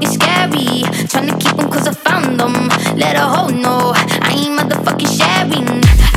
it's scary. Trying to keep them cause I found them. Let a hoe know I ain't motherfucking sharing.